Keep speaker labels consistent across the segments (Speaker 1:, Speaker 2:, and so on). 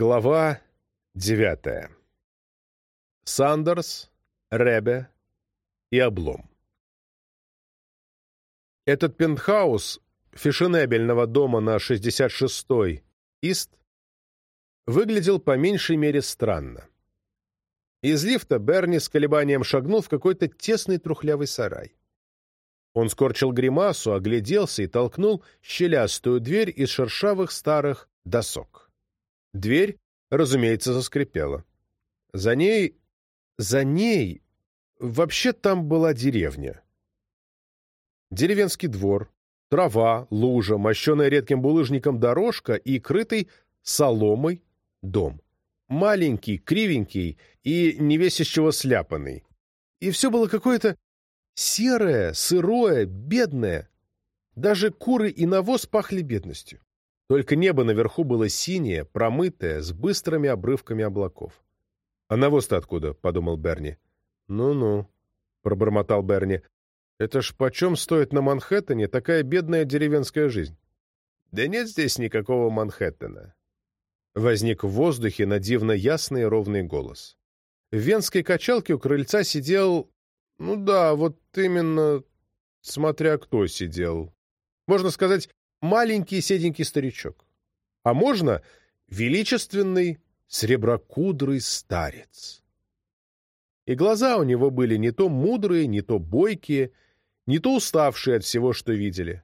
Speaker 1: Глава девятая. Сандерс, Ребе и Облом. Этот пентхаус фешенебельного дома на 66-й Ист выглядел по меньшей мере странно. Из лифта Берни с колебанием шагнул в какой-то тесный трухлявый сарай. Он скорчил гримасу, огляделся и толкнул щелястую дверь из шершавых старых досок. Дверь, разумеется, заскрипела. За ней... За ней... Вообще там была деревня. Деревенский двор, трава, лужа, мощеная редким булыжником дорожка и крытый соломой дом. Маленький, кривенький и не весь из чего сляпанный. И все было какое-то серое, сырое, бедное. Даже куры и навоз пахли бедностью. Только небо наверху было синее, промытое, с быстрыми обрывками облаков. «А навоз-то откуда?» — подумал Берни. «Ну-ну», — пробормотал Берни. «Это ж почем стоит на Манхэттене такая бедная деревенская жизнь?» «Да нет здесь никакого Манхэттена». Возник в воздухе на дивно ясный и ровный голос. В венской качалке у крыльца сидел... Ну да, вот именно... Смотря кто сидел. Можно сказать, маленький седенький старичок. А можно величественный среброкудрый старец. И глаза у него были не то мудрые, не то бойкие, не то уставшие от всего, что видели.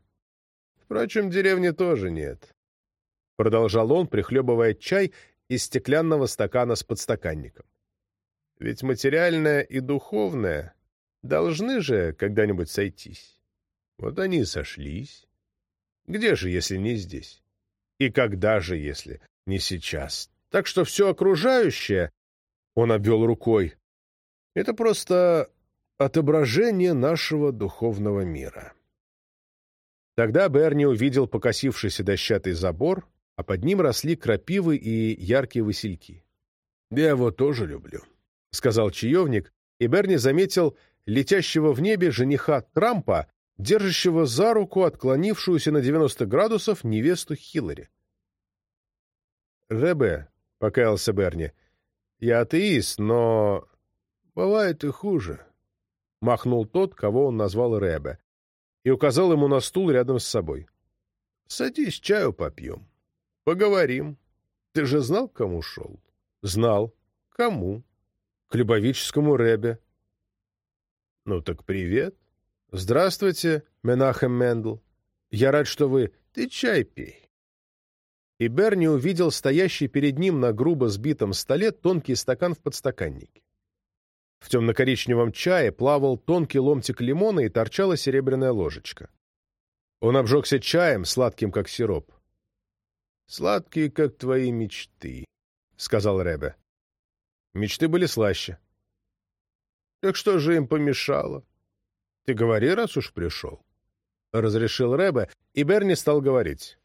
Speaker 1: Впрочем, деревни тоже нет. Продолжал он, прихлебывая чай из стеклянного стакана с подстаканником. Ведь материальное и духовное должны же когда-нибудь сойтись. Вот они и сошлись. Где же, если не здесь? И когда же, если не сейчас? Так что все окружающее, он обвел рукой, это просто отображение нашего духовного мира. Тогда Берни увидел покосившийся дощатый забор, а под ним росли крапивы и яркие васильки. «Я его тоже люблю», — сказал чаевник, и Берни заметил летящего в небе жениха Трампа держащего за руку отклонившуюся на 90 градусов невесту Хиллари. «Ребе», — покаялся Берни, — «я атеист, но...» «Бывает и хуже», — махнул тот, кого он назвал Ребе, и указал ему на стул рядом с собой. «Садись, чаю попьем. Поговорим. Ты же знал, кому шел?» «Знал. Кому?» «К любовическому Ребе». «Ну так привет». «Здравствуйте, Менахем Мендл. Я рад, что вы... Ты чай пей». И Берни увидел стоящий перед ним на грубо сбитом столе тонкий стакан в подстаканнике. В темно-коричневом чае плавал тонкий ломтик лимона и торчала серебряная ложечка. Он обжегся чаем, сладким, как сироп. «Сладкие, как твои мечты», — сказал Ребе. Мечты были слаще. «Так что же им помешало?» Ты говори, раз уж пришел. Разрешил Рэбе, и Берни стал говорить.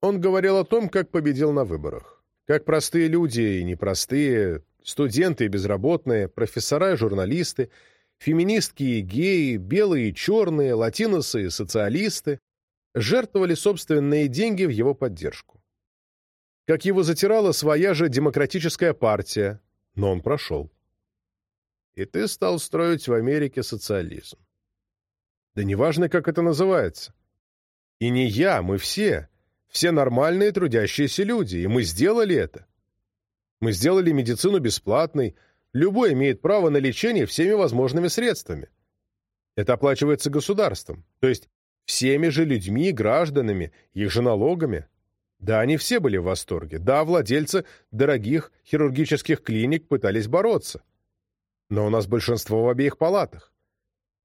Speaker 1: Он говорил о том, как победил на выборах. Как простые люди и непростые, студенты и безработные, профессора и журналисты, феминистки и геи, белые и черные, латиносы и социалисты жертвовали собственные деньги в его поддержку. Как его затирала своя же демократическая партия, но он прошел. И ты стал строить в Америке социализм. Да неважно, как это называется. И не я, мы все. Все нормальные трудящиеся люди, и мы сделали это. Мы сделали медицину бесплатной, любой имеет право на лечение всеми возможными средствами. Это оплачивается государством, то есть всеми же людьми, гражданами, их же налогами. Да, они все были в восторге. Да, владельцы дорогих хирургических клиник пытались бороться. Но у нас большинство в обеих палатах.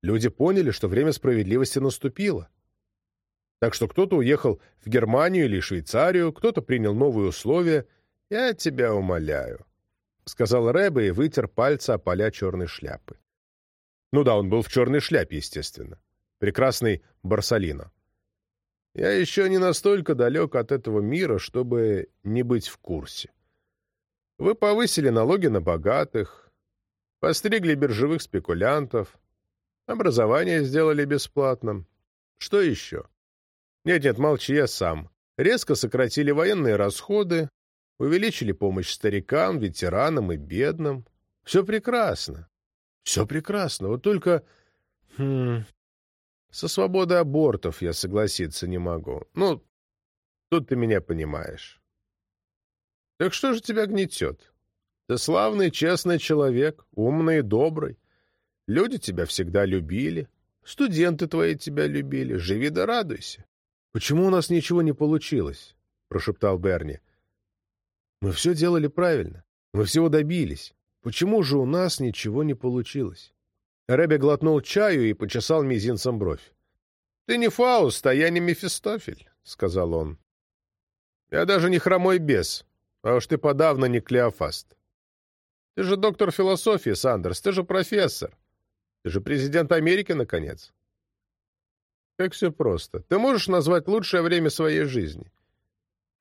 Speaker 1: Люди поняли, что время справедливости наступило. Так что кто-то уехал в Германию или Швейцарию, кто-то принял новые условия. «Я тебя умоляю», — сказал Рэбе и вытер пальцы о поля черной шляпы. Ну да, он был в черной шляпе, естественно. Прекрасный Барсалино. Я еще не настолько далек от этого мира, чтобы не быть в курсе. Вы повысили налоги на богатых, постригли биржевых спекулянтов, Образование сделали бесплатным. Что еще? Нет-нет, молчи, я сам. Резко сократили военные расходы, Увеличили помощь старикам, ветеранам и бедным. Все прекрасно. Все прекрасно. Вот только... Хм, со свободой абортов я согласиться не могу. Ну, тут ты меня понимаешь. Так что же тебя гнетет? Ты славный, честный человек, умный и добрый. Люди тебя всегда любили. Студенты твои тебя любили. Живи да радуйся. Почему у нас ничего не получилось? Прошептал Берни. Мы все делали правильно. Мы всего добились. Почему же у нас ничего не получилось? Рэбби глотнул чаю и почесал мизинцем бровь. — Ты не Фауст, а я не Мефистофель, — сказал он. — Я даже не хромой бес, а уж ты подавно не Клеофаст. Ты же доктор философии, Сандерс, ты же профессор. Ты же президент Америки, наконец. Как все просто. Ты можешь назвать лучшее время своей жизни.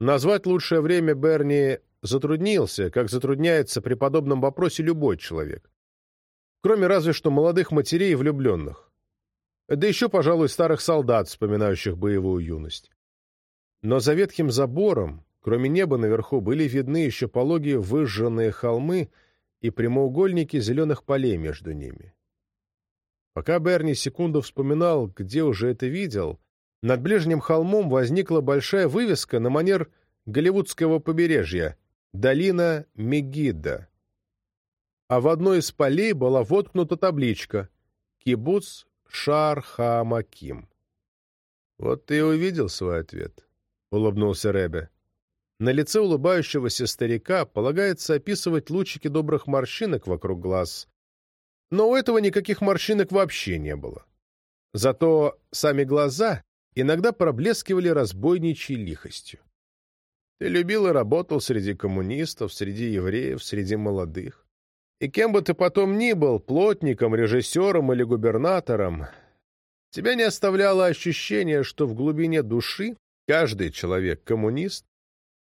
Speaker 1: Назвать лучшее время Берни затруднился, как затрудняется при подобном вопросе любой человек. Кроме разве что молодых матерей и влюбленных. Да еще, пожалуй, старых солдат, вспоминающих боевую юность. Но за ветхим забором, кроме неба наверху, были видны еще пологие выжженные холмы и прямоугольники зеленых полей между ними. Пока Берни секунду вспоминал, где уже это видел, над ближним холмом возникла большая вывеска на манер голливудского побережья «Долина Мегидда». А в одной из полей была воткнута табличка «Кибуц Шар-Хамаким». «Вот ты и увидел свой ответ», — улыбнулся Ребе. На лице улыбающегося старика полагается описывать лучики добрых морщинок вокруг глаз, но у этого никаких морщинок вообще не было. Зато сами глаза иногда проблескивали разбойничьей лихостью. Ты любил и работал среди коммунистов, среди евреев, среди молодых. И кем бы ты потом ни был, плотником, режиссером или губернатором, тебя не оставляло ощущение, что в глубине души каждый человек — коммунист,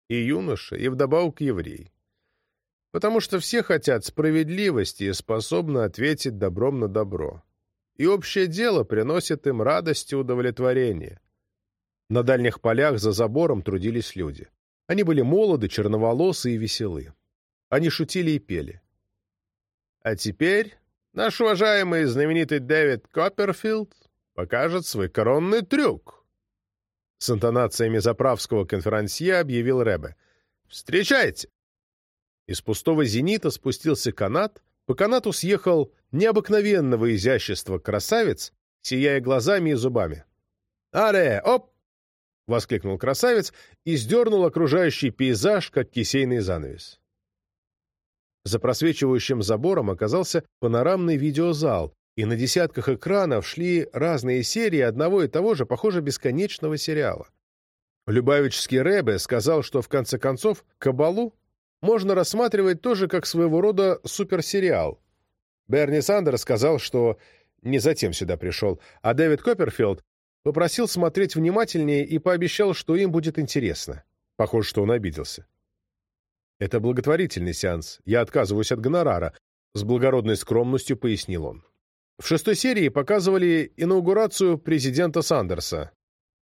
Speaker 1: и юноша, и вдобавок еврей потому что все хотят справедливости и способны ответить добром на добро. И общее дело приносит им радость и удовлетворение. На дальних полях за забором трудились люди. Они были молоды, черноволосы и веселы. Они шутили и пели. А теперь наш уважаемый и знаменитый Дэвид Копперфилд покажет свой коронный трюк. С интонациями заправского конферансье объявил Рэбе. «Встречайте!» Из пустого зенита спустился канат, по канату съехал необыкновенного изящества красавец, сияя глазами и зубами. «Аре, оп!» — воскликнул красавец и сдернул окружающий пейзаж, как кисейный занавес. За просвечивающим забором оказался панорамный видеозал, и на десятках экранов шли разные серии одного и того же, похоже, бесконечного сериала. Любавический Рэбе сказал, что в конце концов Кабалу можно рассматривать тоже как своего рода суперсериал. Берни Сандерс сказал, что не затем сюда пришел, а Дэвид Копперфилд попросил смотреть внимательнее и пообещал, что им будет интересно. Похоже, что он обиделся. «Это благотворительный сеанс. Я отказываюсь от гонорара», — с благородной скромностью пояснил он. В шестой серии показывали инаугурацию президента Сандерса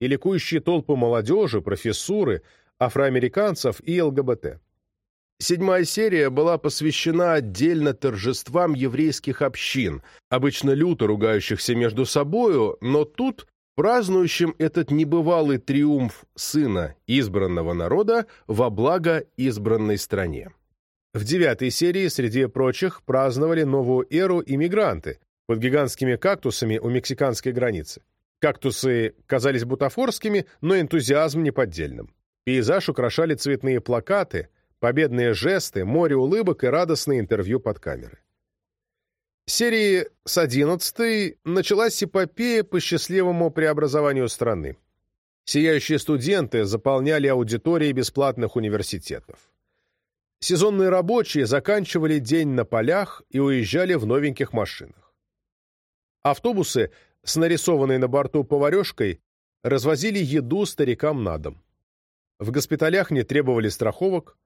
Speaker 1: и ликующие толпы молодежи, профессуры, афроамериканцев и ЛГБТ. Седьмая серия была посвящена отдельно торжествам еврейских общин, обычно люто ругающихся между собою, но тут празднующим этот небывалый триумф сына избранного народа во благо избранной стране. В девятой серии, среди прочих, праздновали новую эру иммигранты под гигантскими кактусами у мексиканской границы. Кактусы казались бутафорскими, но энтузиазм неподдельным. Пейзаж украшали цветные плакаты, победные жесты, море улыбок и радостные интервью под камеры. Серии с 11 началась эпопея по счастливому преобразованию страны. Сияющие студенты заполняли аудитории бесплатных университетов. Сезонные рабочие заканчивали день на полях и уезжали в новеньких машинах. Автобусы с нарисованной на борту поварешкой развозили еду старикам на дом. В госпиталях не требовали страховок,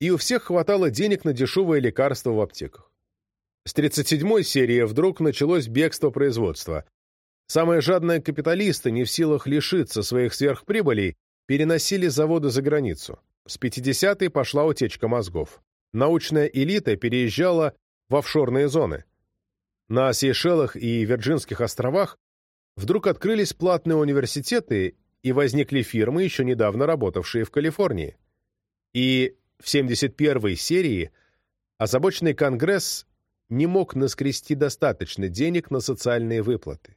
Speaker 1: и у всех хватало денег на дешевые лекарства в аптеках. С 37-й серии вдруг началось бегство производства. Самые жадные капиталисты, не в силах лишиться своих сверхприбылей, переносили заводы за границу. С 50-й пошла утечка мозгов. Научная элита переезжала в офшорные зоны. На Сейшелах и Вирджинских островах вдруг открылись платные университеты и возникли фирмы, еще недавно работавшие в Калифорнии. И в 71-й серии озабоченный Конгресс не мог наскрести достаточно денег на социальные выплаты.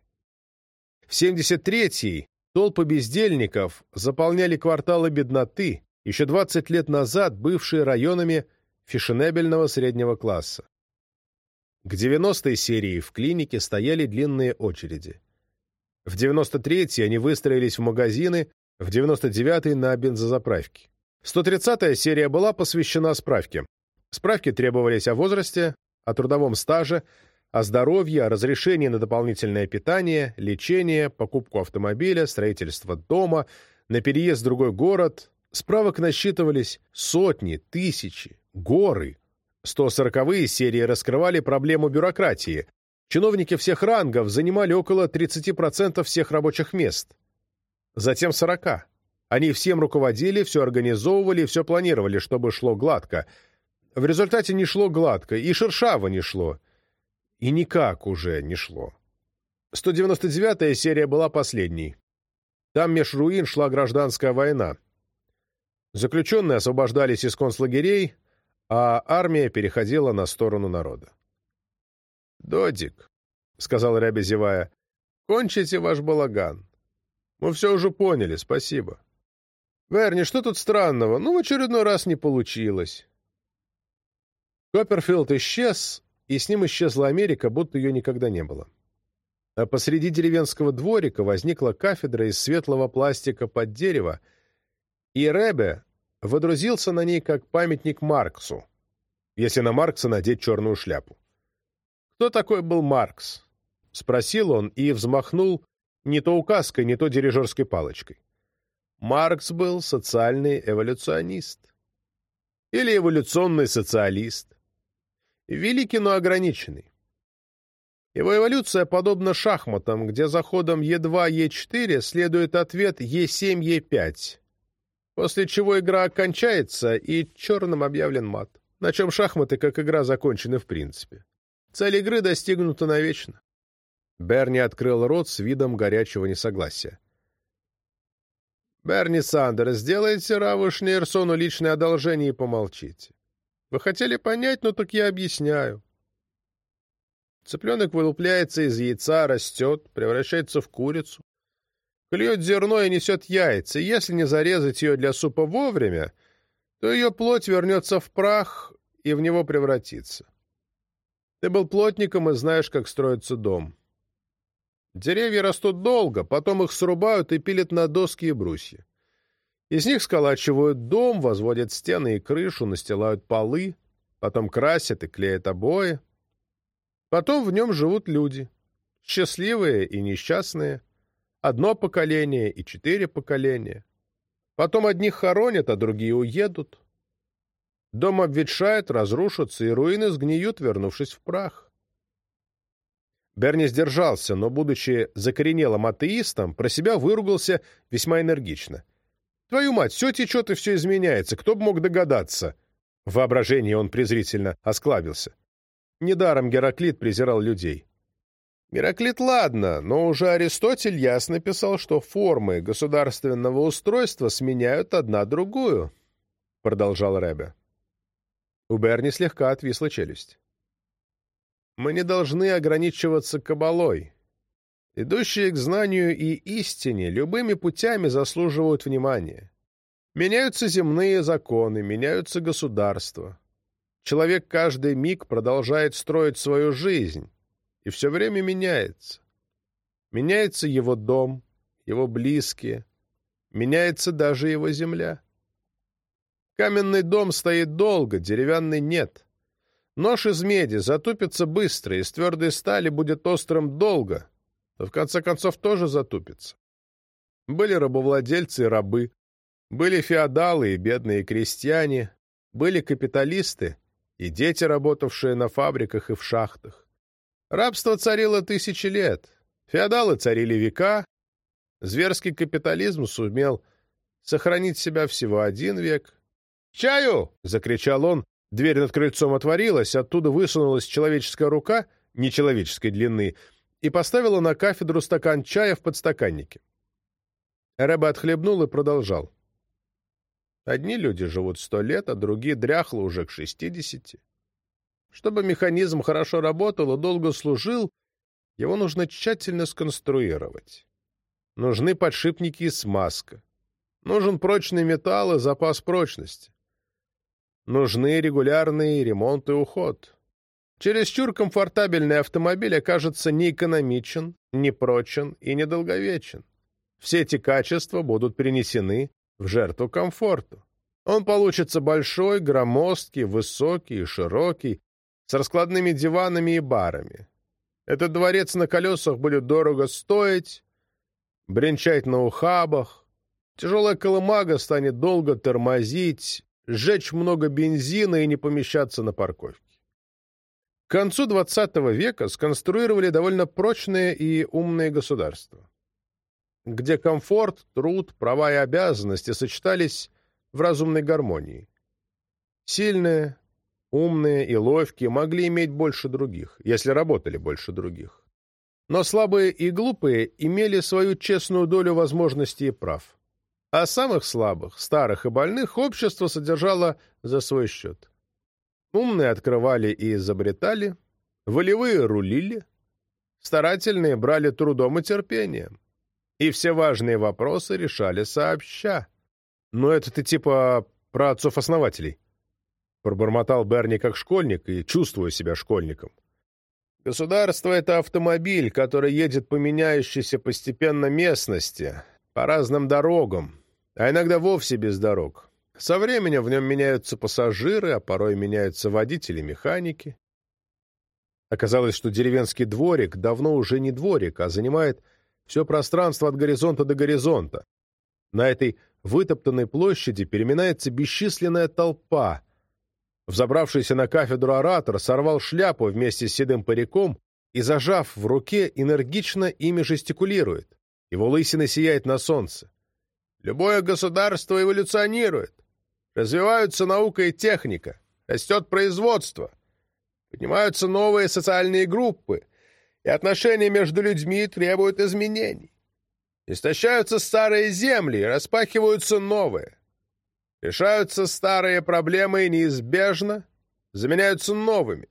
Speaker 1: В 73-й толпы бездельников заполняли кварталы бедноты, еще 20 лет назад бывшие районами фешенебельного среднего класса. К 90-й серии в клинике стояли длинные очереди. В 93-й они выстроились в магазины, в 99-й на бензозаправке. 130-я серия была посвящена справке. Справки требовались о возрасте, о трудовом стаже, о здоровье, о разрешении на дополнительное питание, лечение, покупку автомобиля, строительство дома, на переезд в другой город. Справок насчитывались сотни, тысячи, горы. 140-е серии раскрывали проблему бюрократии. Чиновники всех рангов занимали около 30% всех рабочих мест. Затем 40. Они всем руководили, все организовывали, все планировали, чтобы шло гладко. В результате не шло гладко, и шершаво не шло. И никак уже не шло. 199-я серия была последней. Там меж руин шла гражданская война. Заключенные освобождались из концлагерей, а армия переходила на сторону народа. «Додик», — сказал Рябя, зевая, — «кончите ваш балаган. Мы все уже поняли, спасибо». «Верни, что тут странного? Ну, в очередной раз не получилось». Копперфилд исчез, и с ним исчезла Америка, будто ее никогда не было. А посреди деревенского дворика возникла кафедра из светлого пластика под дерево, и Ребе водрузился на ней как памятник Марксу, если на Маркса надеть черную шляпу. «Кто такой был Маркс?» — спросил он и взмахнул не то указкой, не то дирижерской палочкой. Маркс был социальный эволюционист. Или эволюционный социалист. Великий, но ограниченный. Его эволюция подобна шахматам, где за ходом Е2, Е4 следует ответ Е7, Е5 после чего игра окончается, и черным объявлен мат, на чем шахматы как игра закончены в принципе. Цель игры достигнута навечно. Берни открыл рот с видом горячего несогласия. «Берни Сандерс, сделайте Раву Шнейрсону личное одолжение и помолчите. Вы хотели понять, но так я объясняю. Цыпленок вылупляется из яйца, растет, превращается в курицу, клюет зерно и несет яйца, и если не зарезать ее для супа вовремя, то ее плоть вернется в прах и в него превратится. Ты был плотником и знаешь, как строится дом. Деревья растут долго, потом их срубают и пилят на доски и брусья. Из них сколачивают дом, возводят стены и крышу, настилают полы, потом красят и клеят обои. Потом в нем живут люди, счастливые и несчастные, Одно поколение и четыре поколения. Потом одних хоронят, а другие уедут. Дом обветшает, разрушится, и руины сгниют, вернувшись в прах. Берни сдержался, но, будучи закоренелым атеистом, про себя выругался весьма энергично. «Твою мать, все течет и все изменяется, кто бы мог догадаться?» В воображении он презрительно осклабился. Недаром Гераклит презирал людей. Гераклит ладно, но уже Аристотель ясно писал, что формы государственного устройства сменяют одна другую, — продолжал Ребе. У Берни слегка отвисла челюсть. Мы не должны ограничиваться кабалой. Идущие к знанию и истине любыми путями заслуживают внимания. Меняются земные законы, меняются государства. Человек каждый миг продолжает строить свою жизнь, и все время меняется. Меняется его дом, его близкие, меняется даже его земля. Каменный дом стоит долго, деревянный нет. Нож из меди затупится быстро, из твердой стали будет острым долго, но в конце концов тоже затупится. Были рабовладельцы и рабы, были феодалы и бедные крестьяне, были капиталисты и дети, работавшие на фабриках и в шахтах. Рабство царило тысячи лет, феодалы царили века, зверский капитализм сумел сохранить себя всего один век, «Чаю!» — закричал он. Дверь над крыльцом отворилась, оттуда высунулась человеческая рука, нечеловеческой длины, и поставила на кафедру стакан чая в подстаканнике. Рэбе отхлебнул и продолжал. Одни люди живут сто лет, а другие дряхло уже к шестидесяти. Чтобы механизм хорошо работал и долго служил, его нужно тщательно сконструировать. Нужны подшипники и смазка. Нужен прочный металл и запас прочности. Нужны регулярный ремонт и уход. Чересчур комфортабельный автомобиль окажется неэкономичен, непрочен и недолговечен. Все эти качества будут принесены в жертву комфорту. Он получится большой, громоздкий, высокий и широкий, с раскладными диванами и барами. Этот дворец на колесах будет дорого стоить, бренчать на ухабах. Тяжелая колымага станет долго тормозить, сжечь много бензина и не помещаться на парковке. К концу XX века сконструировали довольно прочные и умные государства, где комфорт, труд, права и обязанности сочетались в разумной гармонии. Сильные, умные и ловкие могли иметь больше других, если работали больше других. Но слабые и глупые имели свою честную долю возможностей и прав. А самых слабых, старых и больных общество содержало за свой счет. Умные открывали и изобретали, волевые рулили, старательные брали трудом и терпением. И все важные вопросы решали сообща. Но это ты типа про отцов-основателей. Пробормотал Берни как школьник и чувствую себя школьником. Государство — это автомобиль, который едет по меняющейся постепенно местности, по разным дорогам, а иногда вовсе без дорог. Со временем в нем меняются пассажиры, а порой меняются водители-механики. Оказалось, что деревенский дворик давно уже не дворик, а занимает все пространство от горизонта до горизонта. На этой вытоптанной площади переминается бесчисленная толпа. Взобравшийся на кафедру оратор сорвал шляпу вместе с седым париком и, зажав в руке, энергично ими жестикулирует. Его лысина сияет на солнце. Любое государство эволюционирует. Развиваются наука и техника, растет производство, поднимаются новые социальные группы, и отношения между людьми требуют изменений. Истощаются старые земли, и распахиваются новые. Решаются старые проблемы и неизбежно заменяются новыми.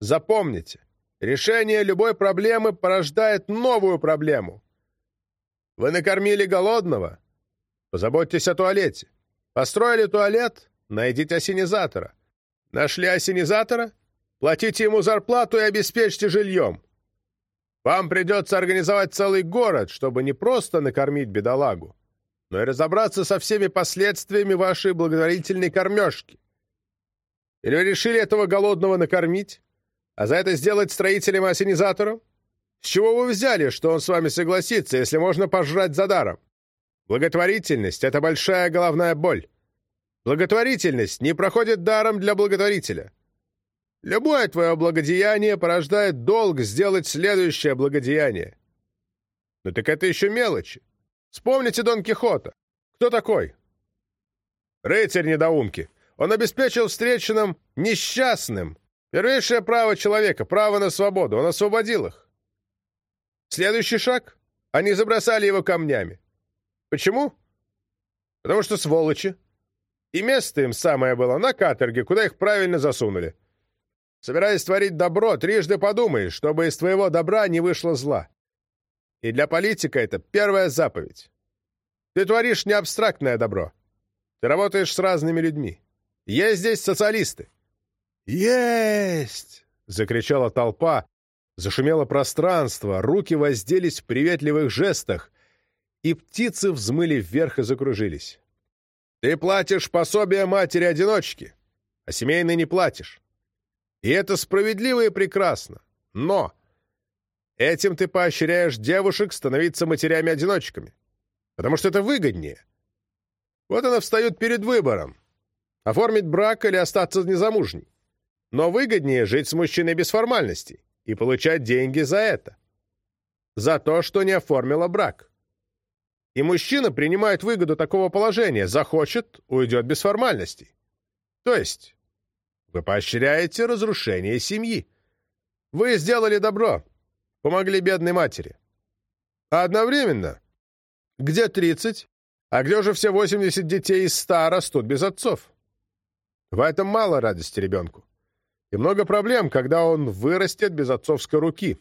Speaker 1: Запомните, решение любой проблемы порождает новую проблему. Вы накормили голодного? Позаботьтесь о туалете. Построили туалет? Найдите осенизатора. Нашли осенизатора? Платите ему зарплату и обеспечьте жильем. Вам придется организовать целый город, чтобы не просто накормить бедолагу, но и разобраться со всеми последствиями вашей благотворительной кормежки. Или вы решили этого голодного накормить, а за это сделать строителем и осенизатором? С чего вы взяли, что он с вами согласится, если можно пожрать за даром? Благотворительность — это большая головная боль. Благотворительность не проходит даром для благотворителя. Любое твое благодеяние порождает долг сделать следующее благодеяние. Но так это еще мелочи. Вспомните Дон Кихота. Кто такой? Рыцарь недоумки. Он обеспечил встреченным несчастным первейшее право человека, право на свободу. Он освободил их. Следующий шаг — они забросали его камнями. Почему? Потому что сволочи. И место им самое было на каторге, куда их правильно засунули. Собираясь творить добро, трижды подумай, чтобы из твоего добра не вышло зла. И для политика это первая заповедь. Ты творишь не абстрактное добро. Ты работаешь с разными людьми. Есть здесь социалисты. «Есть!» — закричала толпа, зашумело пространство, руки возделись в приветливых жестах, и птицы взмыли вверх и закружились. Ты платишь пособие матери-одиночки, а семейный не платишь. И это справедливо и прекрасно. Но этим ты поощряешь девушек становиться матерями-одиночками, потому что это выгоднее. Вот она встает перед выбором — оформить брак или остаться незамужней. Но выгоднее жить с мужчиной без формальностей и получать деньги за это. За то, что не оформила брак. И мужчина принимает выгоду такого положения, захочет, уйдет без формальностей. То есть вы поощряете разрушение семьи. Вы сделали добро, помогли бедной матери. А одновременно, где 30, а где уже все 80 детей из 100 растут без отцов? В этом мало радости ребенку. И много проблем, когда он вырастет без отцовской руки,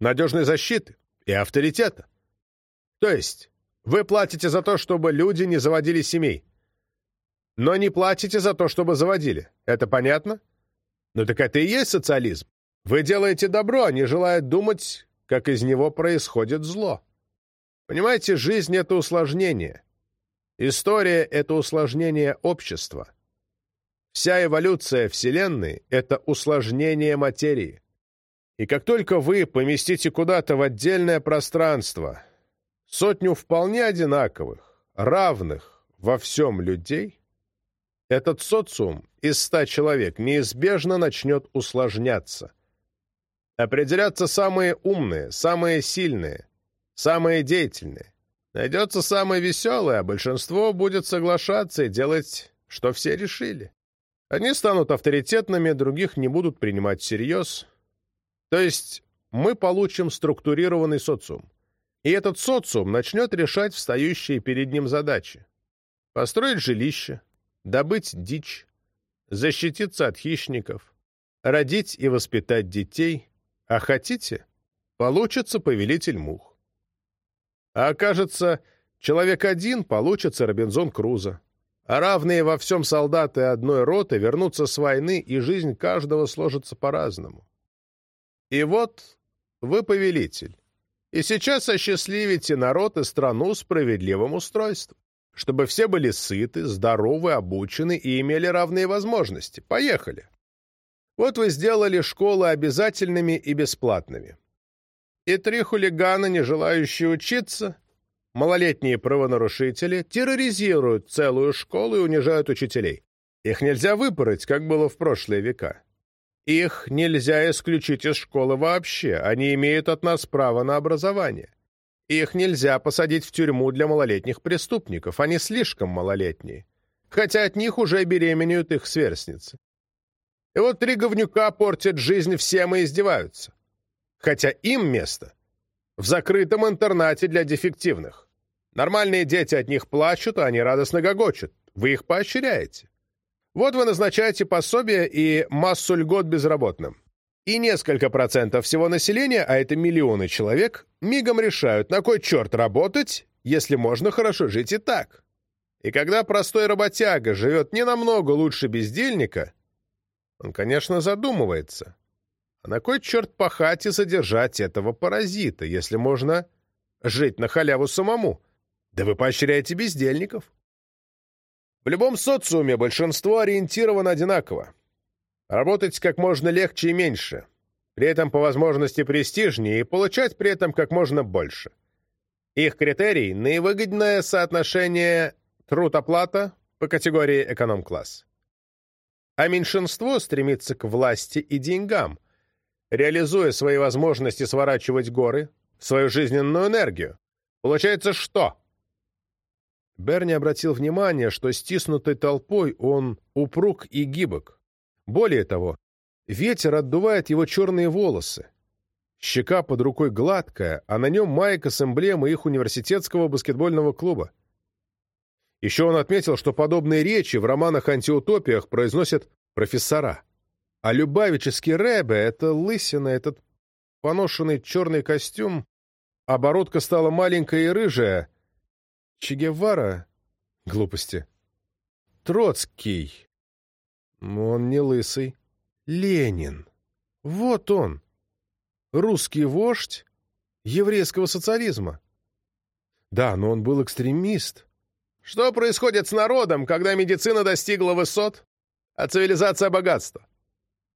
Speaker 1: надежной защиты и авторитета. То есть, вы платите за то, чтобы люди не заводили семей. Но не платите за то, чтобы заводили. Это понятно? Ну так это и есть социализм. Вы делаете добро, не желая думать, как из него происходит зло. Понимаете, жизнь — это усложнение. История — это усложнение общества. Вся эволюция Вселенной — это усложнение материи. И как только вы поместите куда-то в отдельное пространство сотню вполне одинаковых, равных во всем людей, этот социум из ста человек неизбежно начнет усложняться. Определяться самые умные, самые сильные, самые деятельные. Найдется самое веселое, а большинство будет соглашаться и делать, что все решили. Одни станут авторитетными, других не будут принимать всерьез. То есть мы получим структурированный социум. И этот социум начнет решать встающие перед ним задачи. Построить жилище, добыть дичь, защититься от хищников, родить и воспитать детей, а хотите, получится повелитель мух. А окажется, человек один, получится Робинзон Крузо. А равные во всем солдаты одной роты вернутся с войны, и жизнь каждого сложится по-разному. И вот вы повелитель. И сейчас осчастливите народ и страну справедливым устройством чтобы все были сыты, здоровы, обучены и имели равные возможности. Поехали. Вот вы сделали школы обязательными и бесплатными. И три хулигана, не желающие учиться, малолетние правонарушители, терроризируют целую школу и унижают учителей. Их нельзя выпороть, как было в прошлые века. Их нельзя исключить из школы вообще, они имеют от нас право на образование. Их нельзя посадить в тюрьму для малолетних преступников, они слишком малолетние. Хотя от них уже беременеют их сверстницы. И вот три говнюка портят жизнь всем и издеваются. Хотя им место в закрытом интернате для дефективных. Нормальные дети от них плачут, а они радостно гогочут. Вы их поощряете. Вот вы назначаете пособие и массу льгот безработным и несколько процентов всего населения, а это миллионы человек, мигом решают, на кой черт работать, если можно хорошо жить и так. И когда простой работяга живет не намного лучше бездельника, он, конечно, задумывается, а на кой черт пахать и содержать этого паразита, если можно жить на халяву самому? Да вы поощряете бездельников. В любом социуме большинство ориентировано одинаково. Работать как можно легче и меньше, при этом по возможности престижнее и получать при этом как можно больше. Их критерий – наивыгодное соотношение труд-оплата по категории эконом-класс. А меньшинство стремится к власти и деньгам, реализуя свои возможности сворачивать горы, свою жизненную энергию. Получается что? Берни обратил внимание, что стиснутой толпой он упруг и гибок. Более того, ветер отдувает его черные волосы. Щека под рукой гладкая, а на нем майка с эмблемой их университетского баскетбольного клуба. Еще он отметил, что подобные речи в романах-антиутопиях произносят профессора. А Любавический Рэбе — это лысина, этот поношенный черный костюм, оборотка стала маленькая и рыжая. Че Гевара? Глупости. Троцкий. Он не лысый. Ленин. Вот он. Русский вождь еврейского социализма. Да, но он был экстремист. Что происходит с народом, когда медицина достигла высот, а цивилизация богатства?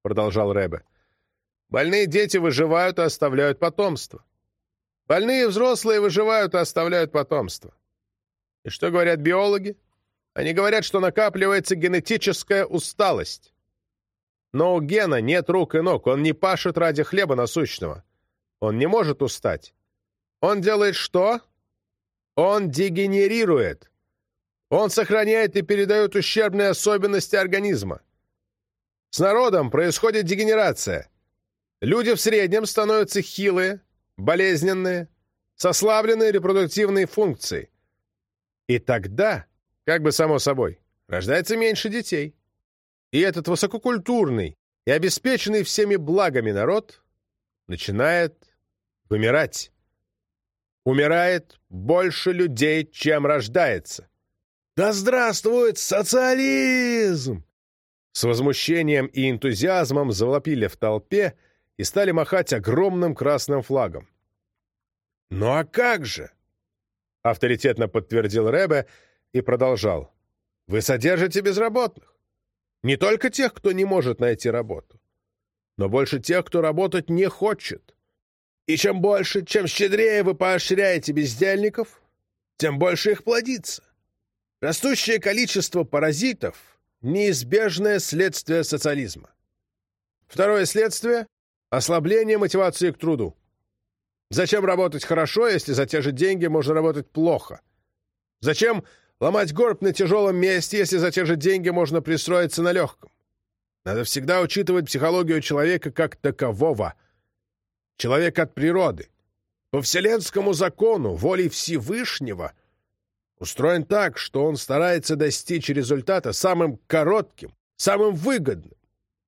Speaker 1: Продолжал Рэбе. Больные дети выживают и оставляют потомство. Больные взрослые выживают и оставляют потомство. И что говорят биологи? Они говорят, что накапливается генетическая усталость. Но у Гена нет рук и ног, он не пашет ради хлеба насущного. Он не может устать. Он делает что? Он дегенерирует. Он сохраняет и передает ущербные особенности организма. С народом происходит дегенерация. Люди в среднем становятся хилые, болезненные, с ослабленной репродуктивной функцией. И тогда, как бы само собой, рождается меньше детей. И этот высококультурный и обеспеченный всеми благами народ начинает вымирать. Умирает больше людей, чем рождается. «Да здравствует социализм!» С возмущением и энтузиазмом завопили в толпе и стали махать огромным красным флагом. «Ну а как же?» — авторитетно подтвердил Рэбе и продолжал. «Вы содержите безработных. Не только тех, кто не может найти работу, но больше тех, кто работать не хочет. И чем больше, чем щедрее вы поощряете бездельников, тем больше их плодится. Растущее количество паразитов — неизбежное следствие социализма. Второе следствие — ослабление мотивации к труду. Зачем работать хорошо, если за те же деньги можно работать плохо? Зачем ломать горб на тяжелом месте, если за те же деньги можно пристроиться на легком? Надо всегда учитывать психологию человека как такового. Человек от природы. По вселенскому закону, волей Всевышнего, устроен так, что он старается достичь результата самым коротким, самым выгодным,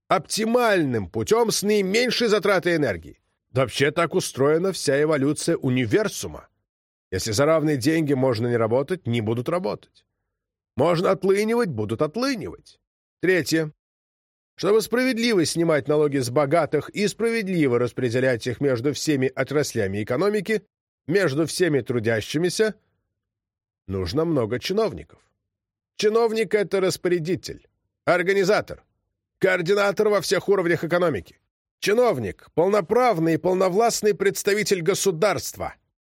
Speaker 1: оптимальным путем с наименьшей затратой энергии. Вообще так устроена вся эволюция универсума. Если за равные деньги можно не работать, не будут работать. Можно отлынивать, будут отлынивать. Третье. Чтобы справедливо снимать налоги с богатых и справедливо распределять их между всеми отраслями экономики, между всеми трудящимися, нужно много чиновников. Чиновник — это распорядитель, организатор, координатор во всех уровнях экономики. Чиновник, полноправный и полновластный представитель государства.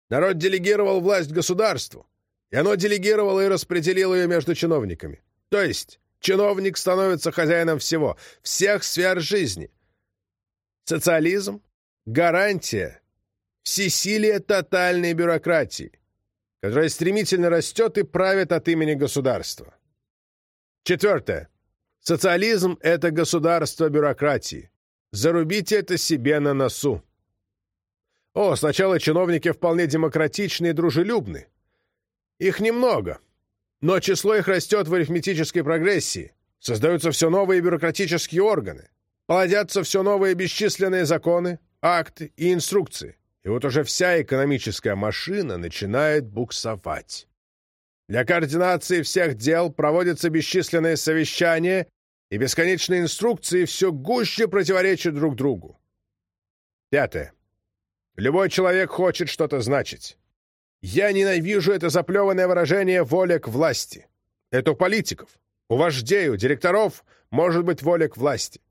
Speaker 1: Народ делегировал власть государству, и оно делегировало и распределило ее между чиновниками. То есть чиновник становится хозяином всего, всех сфер жизни. Социализм — гарантия всесилия тотальной бюрократии, которая стремительно растет и правит от имени государства. Четвертое. Социализм — это государство бюрократии. Зарубите это себе на носу. О, сначала чиновники вполне демократичны и дружелюбны. Их немного, но число их растет в арифметической прогрессии. Создаются все новые бюрократические органы. Плодятся все новые бесчисленные законы, акты и инструкции. И вот уже вся экономическая машина начинает буксовать. Для координации всех дел проводятся бесчисленные совещания и бесконечные инструкции все гуще противоречат друг другу. Пятое. Любой человек хочет что-то значить. Я ненавижу это заплеванное выражение «воля к власти». Это у политиков, у вождей, у директоров может быть воля к власти.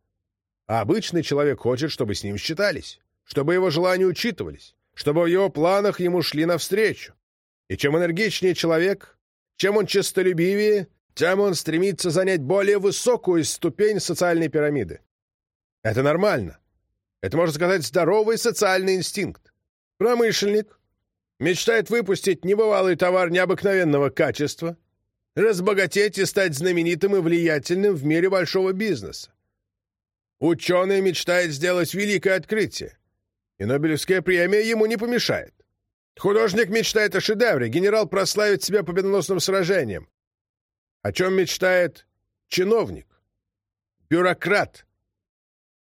Speaker 1: А обычный человек хочет, чтобы с ним считались, чтобы его желания учитывались, чтобы в его планах ему шли навстречу. И чем энергичнее человек, чем он честолюбивее, тем он стремится занять более высокую ступень социальной пирамиды. Это нормально. Это, можно сказать, здоровый социальный инстинкт. Промышленник мечтает выпустить небывалый товар необыкновенного качества, разбогатеть и стать знаменитым и влиятельным в мире большого бизнеса. Ученый мечтает сделать великое открытие, и Нобелевская премия ему не помешает. Художник мечтает о шедевре, генерал прославит себя победоносным сражением, о чем мечтает чиновник, бюрократ?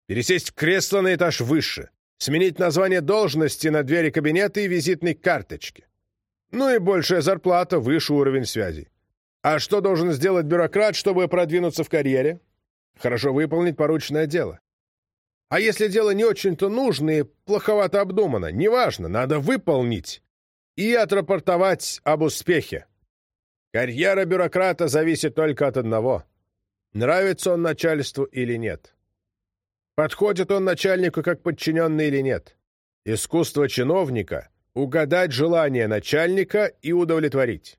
Speaker 1: Пересесть в кресло на этаж выше, сменить название должности на двери кабинета и визитной карточки. Ну и большая зарплата, выше уровень связи. А что должен сделать бюрократ, чтобы продвинуться в карьере? Хорошо выполнить порученное дело. А если дело не очень-то нужно и плоховато обдумано, неважно, надо выполнить и отрапортовать об успехе. Карьера бюрократа зависит только от одного — нравится он начальству или нет. Подходит он начальнику как подчиненный или нет. Искусство чиновника — угадать желание начальника и удовлетворить.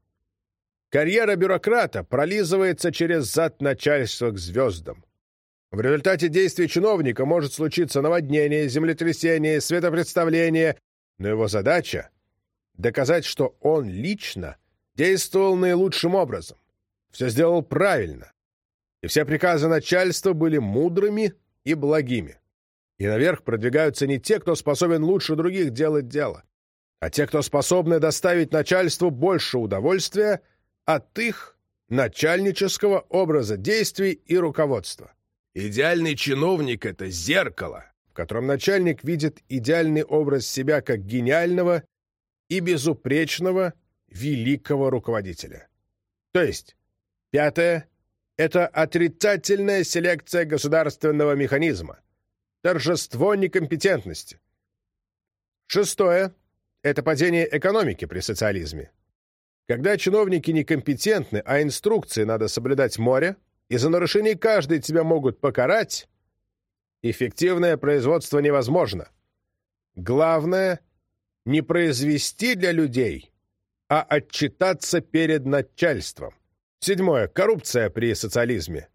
Speaker 1: Карьера бюрократа пролизывается через зад начальства к звездам. В результате действий чиновника может случиться наводнение, землетрясение, светопредставление, но его задача доказать, что он лично действовал наилучшим образом, все сделал правильно, и все приказы начальства были мудрыми и благими. И наверх продвигаются не те, кто способен лучше других делать дело, а те, кто способны доставить начальству больше удовольствия от их начальнического образа действий и руководства. Идеальный чиновник — это зеркало, в котором начальник видит идеальный образ себя как гениального и безупречного великого руководителя. То есть, пятое — это отрицательная селекция государственного механизма, торжество некомпетентности. Шестое — это падение экономики при социализме. Когда чиновники некомпетентны, а инструкции надо соблюдать море, и за нарушение каждой тебя могут покарать, эффективное производство невозможно. Главное — не произвести для людей, а отчитаться перед начальством. Седьмое. Коррупция при социализме.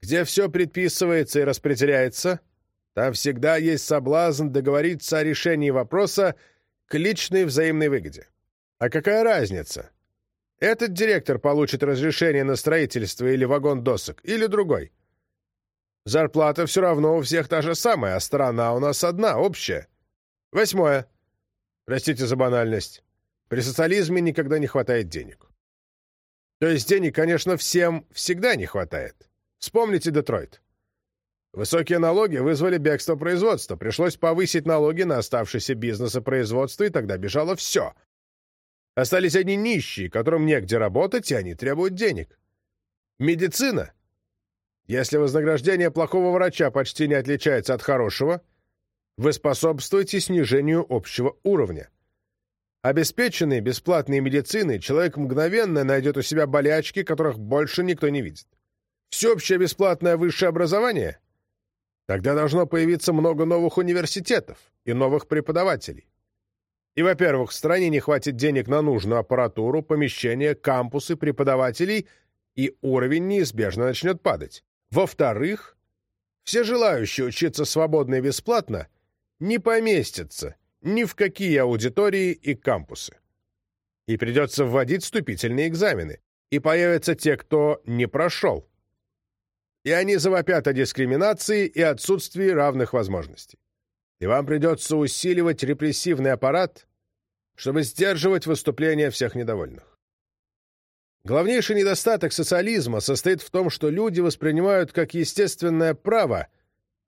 Speaker 1: Где все предписывается и распределяется, там всегда есть соблазн договориться о решении вопроса к личной взаимной выгоде. А какая разница? Этот директор получит разрешение на строительство или вагон досок, или другой. Зарплата все равно у всех та же самая, а страна у нас одна, общая. Восьмое. Простите за банальность. При социализме никогда не хватает денег. То есть денег, конечно, всем всегда не хватает. Вспомните Детройт. Высокие налоги вызвали бегство производства. Пришлось повысить налоги на оставшийся бизнес и производство, и тогда бежало все. Остались одни нищие, которым негде работать, и они требуют денег. Медицина. Если вознаграждение плохого врача почти не отличается от хорошего, вы способствуете снижению общего уровня. Обеспеченный бесплатной медициной, человек мгновенно найдет у себя болячки, которых больше никто не видит. Всеобщее бесплатное высшее образование? Тогда должно появиться много новых университетов и новых преподавателей. И, во-первых, в стране не хватит денег на нужную аппаратуру, помещения, кампусы, преподавателей, и уровень неизбежно начнет падать. Во-вторых, все желающие учиться свободно и бесплатно не поместятся ни в какие аудитории и кампусы. И придется вводить вступительные экзамены, и появятся те, кто не прошел. И они завопят о дискриминации и отсутствии равных возможностей. И вам придется усиливать репрессивный аппарат, чтобы сдерживать выступления всех недовольных. Главнейший недостаток социализма состоит в том, что люди воспринимают как естественное право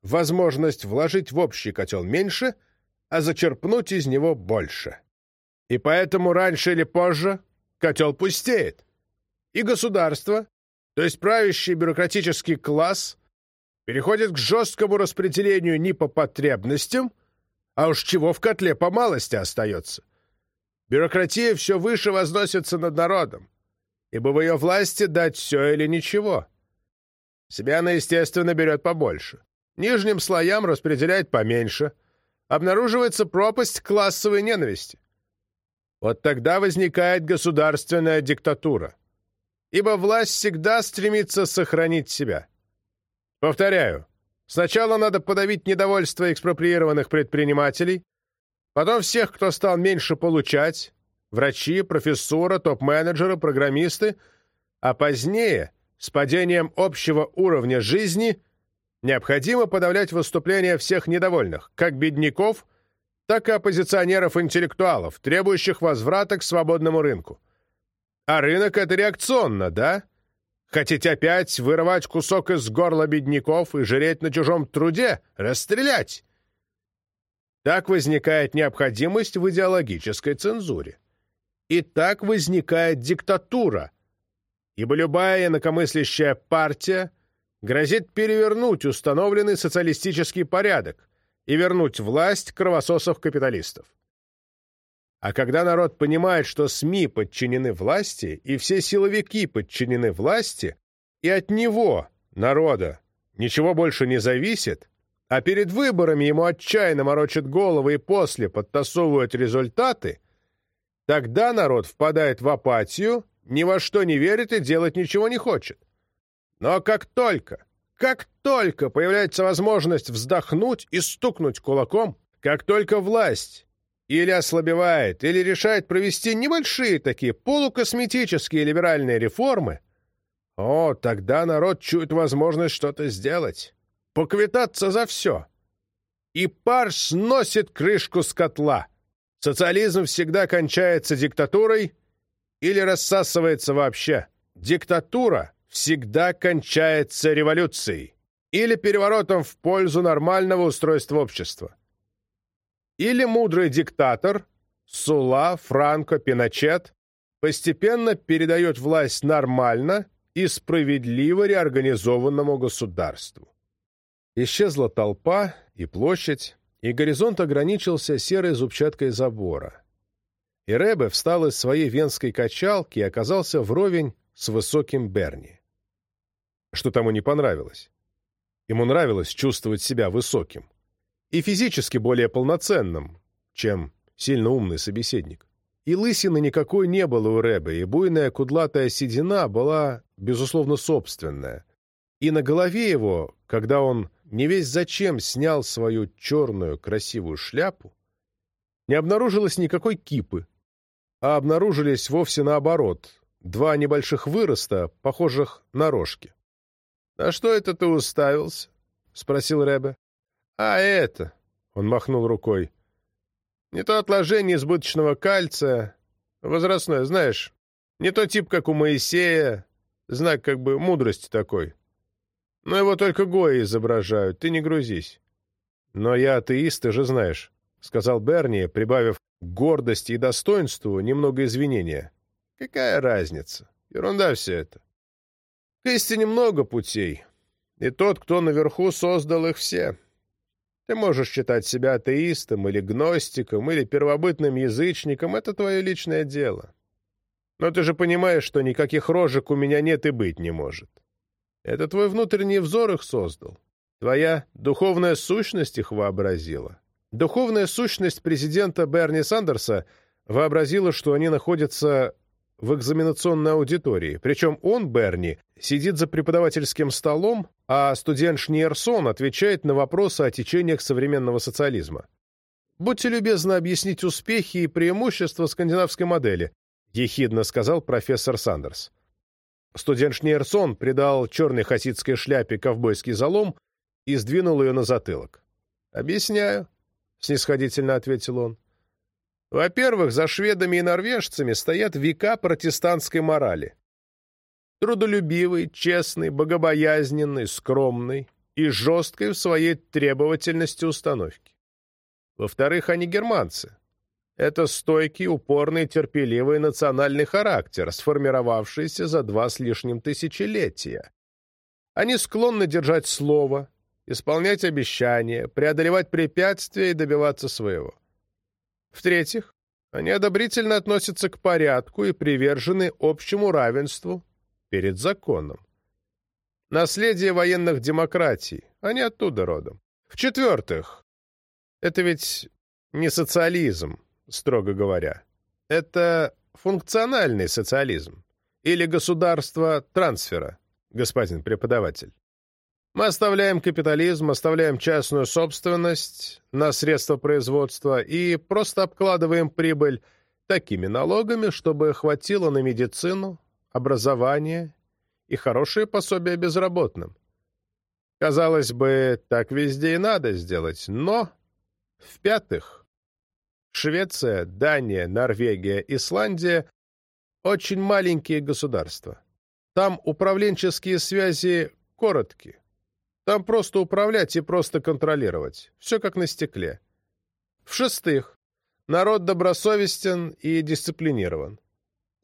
Speaker 1: возможность вложить в общий котел меньше – а зачерпнуть из него больше. И поэтому раньше или позже котел пустеет. И государство, то есть правящий бюрократический класс, переходит к жесткому распределению не по потребностям, а уж чего в котле по малости остается. Бюрократия все выше возносится над народом, ибо в ее власти дать все или ничего. Себя она, естественно, берет побольше. Нижним слоям распределяет поменьше — обнаруживается пропасть классовой ненависти. Вот тогда возникает государственная диктатура, ибо власть всегда стремится сохранить себя. Повторяю, сначала надо подавить недовольство экспроприированных предпринимателей, потом всех, кто стал меньше получать, врачи, профессура, топ-менеджеры, программисты, а позднее, с падением общего уровня жизни – Необходимо подавлять выступления всех недовольных, как бедняков, так и оппозиционеров-интеллектуалов, требующих возврата к свободному рынку. А рынок — это реакционно, да? Хотите опять вырывать кусок из горла бедняков и жреть на чужом труде? Расстрелять! Так возникает необходимость в идеологической цензуре. И так возникает диктатура, ибо любая инакомыслящая партия — грозит перевернуть установленный социалистический порядок и вернуть власть кровососов-капиталистов. А когда народ понимает, что СМИ подчинены власти, и все силовики подчинены власти, и от него, народа, ничего больше не зависит, а перед выборами ему отчаянно морочат головы и после подтасовывают результаты, тогда народ впадает в апатию, ни во что не верит и делать ничего не хочет. Но как только, как только появляется возможность вздохнуть и стукнуть кулаком, как только власть или ослабевает, или решает провести небольшие такие полукосметические либеральные реформы, о, тогда народ чует возможность что-то сделать, поквитаться за все. И пар сносит крышку с котла. Социализм всегда кончается диктатурой или рассасывается вообще. Диктатура всегда кончается революцией или переворотом в пользу нормального устройства общества. Или мудрый диктатор, Сула, Франко, Пиночет, постепенно передает власть нормально и справедливо реорганизованному государству. Исчезла толпа и площадь, и горизонт ограничился серой зубчаткой забора. И Ребе встал из своей венской качалки и оказался вровень с высоким Берни. Что тому не понравилось? Ему нравилось чувствовать себя высоким и физически более полноценным, чем сильно умный собеседник. И лысины никакой не было у Рэбе, и буйная кудлатая седина была, безусловно, собственная. И на голове его, когда он не весь зачем снял свою черную красивую шляпу, не обнаружилось никакой кипы, а обнаружились вовсе наоборот, два небольших выроста, похожих на рожки. — На что это ты уставился? — спросил Рэбе. — А это, — он махнул рукой, не то отложение избыточного кальция, возрастное, знаешь, не то тип, как у Моисея, знак как бы мудрости такой. Но его только гои изображают, ты не грузись. Но я атеист, ты же знаешь, — сказал Берни, прибавив гордости и достоинству немного извинения. Какая разница? Ерунда все это. К истине много путей, и тот, кто наверху, создал их все. Ты можешь считать себя атеистом или гностиком или первобытным язычником, это твое личное дело. Но ты же понимаешь, что никаких рожек у меня нет и быть не может. Это твой внутренний взор их создал. Твоя духовная сущность их вообразила. Духовная сущность президента Берни Сандерса вообразила, что они находятся в экзаменационной аудитории. Причем он, Берни, сидит за преподавательским столом, а студент Шниерсон отвечает на вопросы о течениях современного социализма. «Будьте любезны объяснить успехи и преимущества скандинавской модели», ехидно сказал профессор Сандерс. Студент Шниерсон придал черной хасидской шляпе ковбойский залом и сдвинул ее на затылок. «Объясняю», — снисходительно ответил он. Во-первых, за шведами и норвежцами стоят века протестантской морали. Трудолюбивый, честный, богобоязненный, скромный и жесткой в своей требовательности установки. Во-вторых, они германцы. Это стойкий, упорный, терпеливый национальный характер, сформировавшийся за два с лишним тысячелетия. Они склонны держать слово, исполнять обещания, преодолевать препятствия и добиваться своего. В-третьих, они одобрительно относятся к порядку и привержены общему равенству перед законом. Наследие военных демократий, они оттуда родом. В-четвертых, это ведь не социализм, строго говоря. Это функциональный социализм или государство трансфера, господин преподаватель. Мы оставляем капитализм, оставляем частную собственность на средства производства и просто обкладываем прибыль такими налогами, чтобы хватило на медицину, образование и хорошее пособие безработным. Казалось бы, так везде и надо сделать, но... В-пятых, Швеция, Дания, Норвегия, Исландия — очень маленькие государства. Там управленческие связи короткие. Там просто управлять и просто контролировать. Все как на стекле. В-шестых, народ добросовестен и дисциплинирован.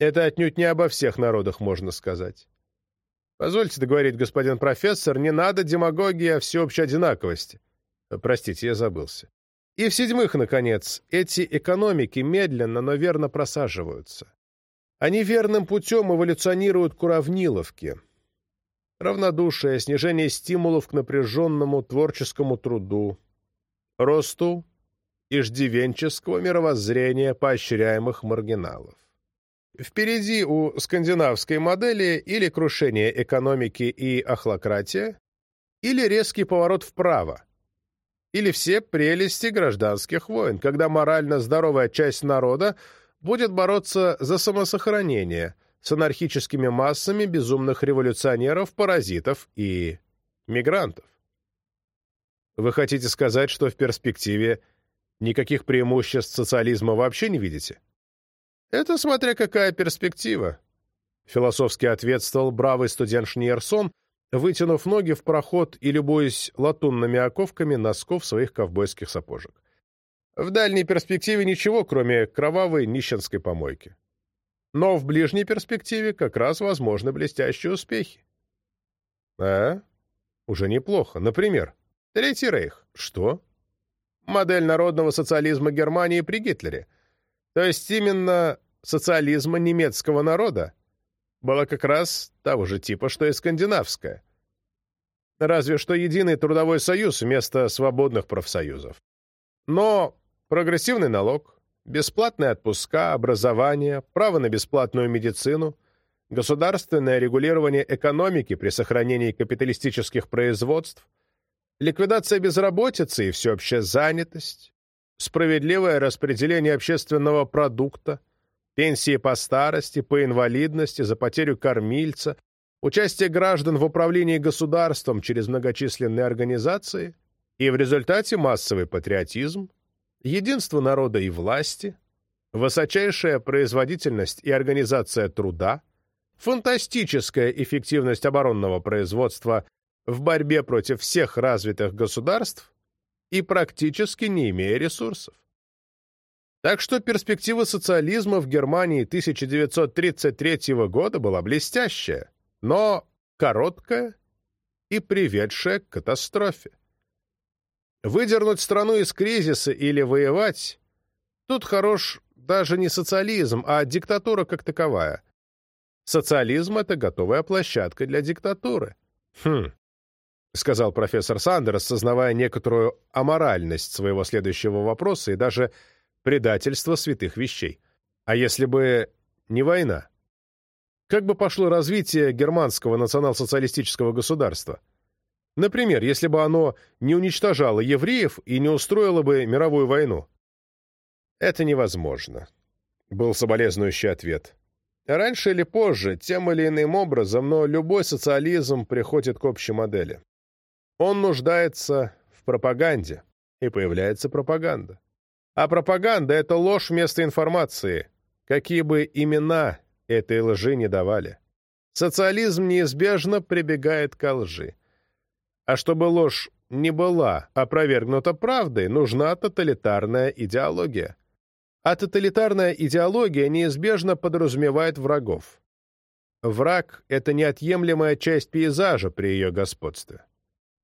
Speaker 1: Это отнюдь не обо всех народах можно сказать. Позвольте договорить, господин профессор, не надо демагогии о всеобщей одинаковости. Простите, я забылся. И в-седьмых, наконец, эти экономики медленно, но верно просаживаются. Они верным путем эволюционируют к уравниловке, равнодушие, снижение стимулов к напряженному творческому труду, росту иждивенческого мировоззрения поощряемых маргиналов. Впереди у скандинавской модели или крушение экономики и охлократия, или резкий поворот вправо, или все прелести гражданских войн, когда морально здоровая часть народа будет бороться за самосохранение с анархическими массами безумных революционеров, паразитов и мигрантов. Вы хотите сказать, что в перспективе никаких преимуществ социализма вообще не видите? Это смотря какая перспектива. Философски ответствовал бравый студент Шниерсон, вытянув ноги в проход и любуясь латунными оковками носков своих ковбойских сапожек. В дальней перспективе ничего, кроме кровавой нищенской помойки. Но в ближней перспективе как раз возможны блестящие успехи. А? Уже неплохо. Например, Третий Рейх. Что? Модель народного социализма Германии при Гитлере. То есть именно социализма немецкого народа была как раз того же типа, что и скандинавская. Разве что единый трудовой союз вместо свободных профсоюзов. Но прогрессивный налог, бесплатные отпуска, образование, право на бесплатную медицину, государственное регулирование экономики при сохранении капиталистических производств, ликвидация безработицы и всеобщая занятость, справедливое распределение общественного продукта, пенсии по старости, по инвалидности, за потерю кормильца, участие граждан в управлении государством через многочисленные организации и в результате массовый патриотизм, единство народа и власти, высочайшая производительность и организация труда, фантастическая эффективность оборонного производства в борьбе против всех развитых государств и практически не имея ресурсов. Так что перспектива социализма в Германии 1933 года была блестящая, но короткая и приведшая к катастрофе. Выдернуть страну из кризиса или воевать – тут хорош даже не социализм, а диктатура как таковая. Социализм – это готовая площадка для диктатуры. Хм, — сказал профессор Сандерс, сознавая некоторую аморальность своего следующего вопроса и даже предательство святых вещей. А если бы не война? Как бы пошло развитие германского национал-социалистического государства? Например, если бы оно не уничтожало евреев и не устроило бы мировую войну? Это невозможно, был соболезнующий ответ. Раньше или позже, тем или иным образом, но любой социализм приходит к общей модели. Он нуждается в пропаганде, и появляется пропаганда. А пропаганда — это ложь вместо информации, какие бы имена этой лжи не давали. Социализм неизбежно прибегает к лжи. А чтобы ложь не была опровергнута правдой, нужна тоталитарная идеология. А тоталитарная идеология неизбежно подразумевает врагов. Враг — это неотъемлемая часть пейзажа при ее господстве.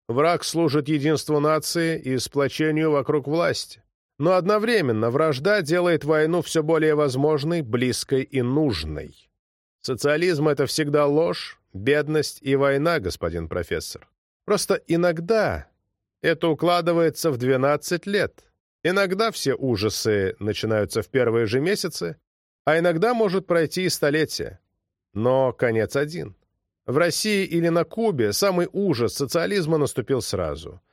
Speaker 1: Враг служит единству нации и сплочению вокруг власти. Но одновременно вражда делает войну все более возможной, близкой и нужной. Социализм — это всегда ложь, бедность и война, господин профессор. Просто иногда это укладывается в 12 лет. Иногда все ужасы начинаются в первые же месяцы, а иногда может пройти и столетие. Но конец один. В России или на Кубе самый ужас социализма наступил сразу —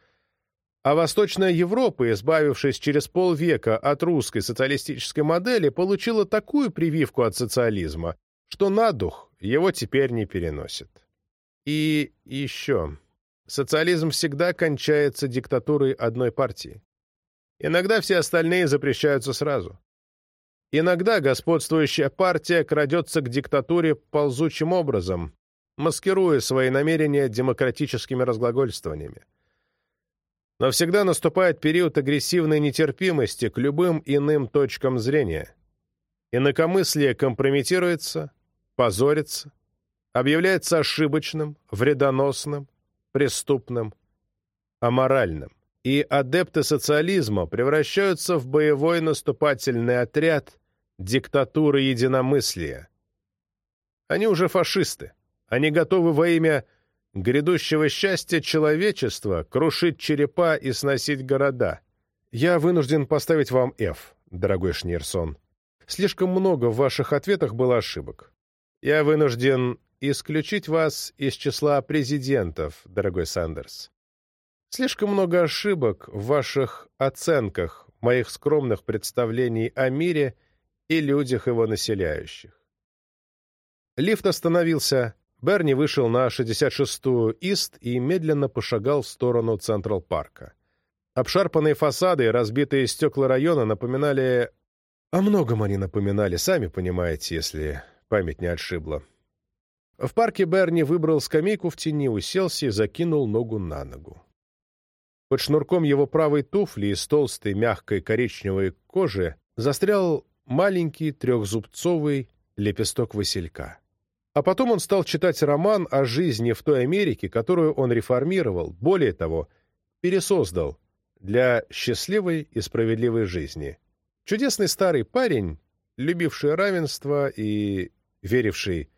Speaker 1: а Восточная Европа, избавившись через полвека от русской социалистической модели, получила такую прививку от социализма, что на дух его теперь не переносит. И еще. Социализм всегда кончается диктатурой одной партии. Иногда все остальные запрещаются сразу. Иногда господствующая партия крадется к диктатуре ползучим образом, маскируя свои намерения демократическими разглагольствованиями. Но всегда наступает период агрессивной нетерпимости к любым иным точкам зрения. Инакомыслие компрометируется, позорится, объявляется ошибочным, вредоносным, преступным, аморальным. И адепты социализма превращаются в боевой наступательный отряд диктатуры единомыслия. Они уже фашисты. Они готовы во имя грядущего счастья человечества крушить черепа и сносить города. Я вынужден поставить вам F, дорогой Шнирсон. Слишком много в ваших ответах было ошибок. Я вынужден исключить вас из числа президентов, дорогой Сандерс. Слишком много ошибок в ваших оценках моих скромных представлений о мире и людях его населяющих. Лифт остановился, Берни вышел на 66-ю Ист и медленно пошагал в сторону Централ-парка. Обшарпанные фасады и разбитые стекла района напоминали... О многом они напоминали, сами понимаете, если память не отшибла. В парке Берни выбрал скамейку в тени, уселся и закинул ногу на ногу. Под шнурком его правой туфли из толстой мягкой коричневой кожи застрял маленький трехзубцовый лепесток василька. А потом он стал читать роман о жизни в той Америке, которую он реформировал, более того, пересоздал для счастливой и справедливой жизни. Чудесный старый парень, любивший равенство и веривший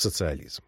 Speaker 1: социализм.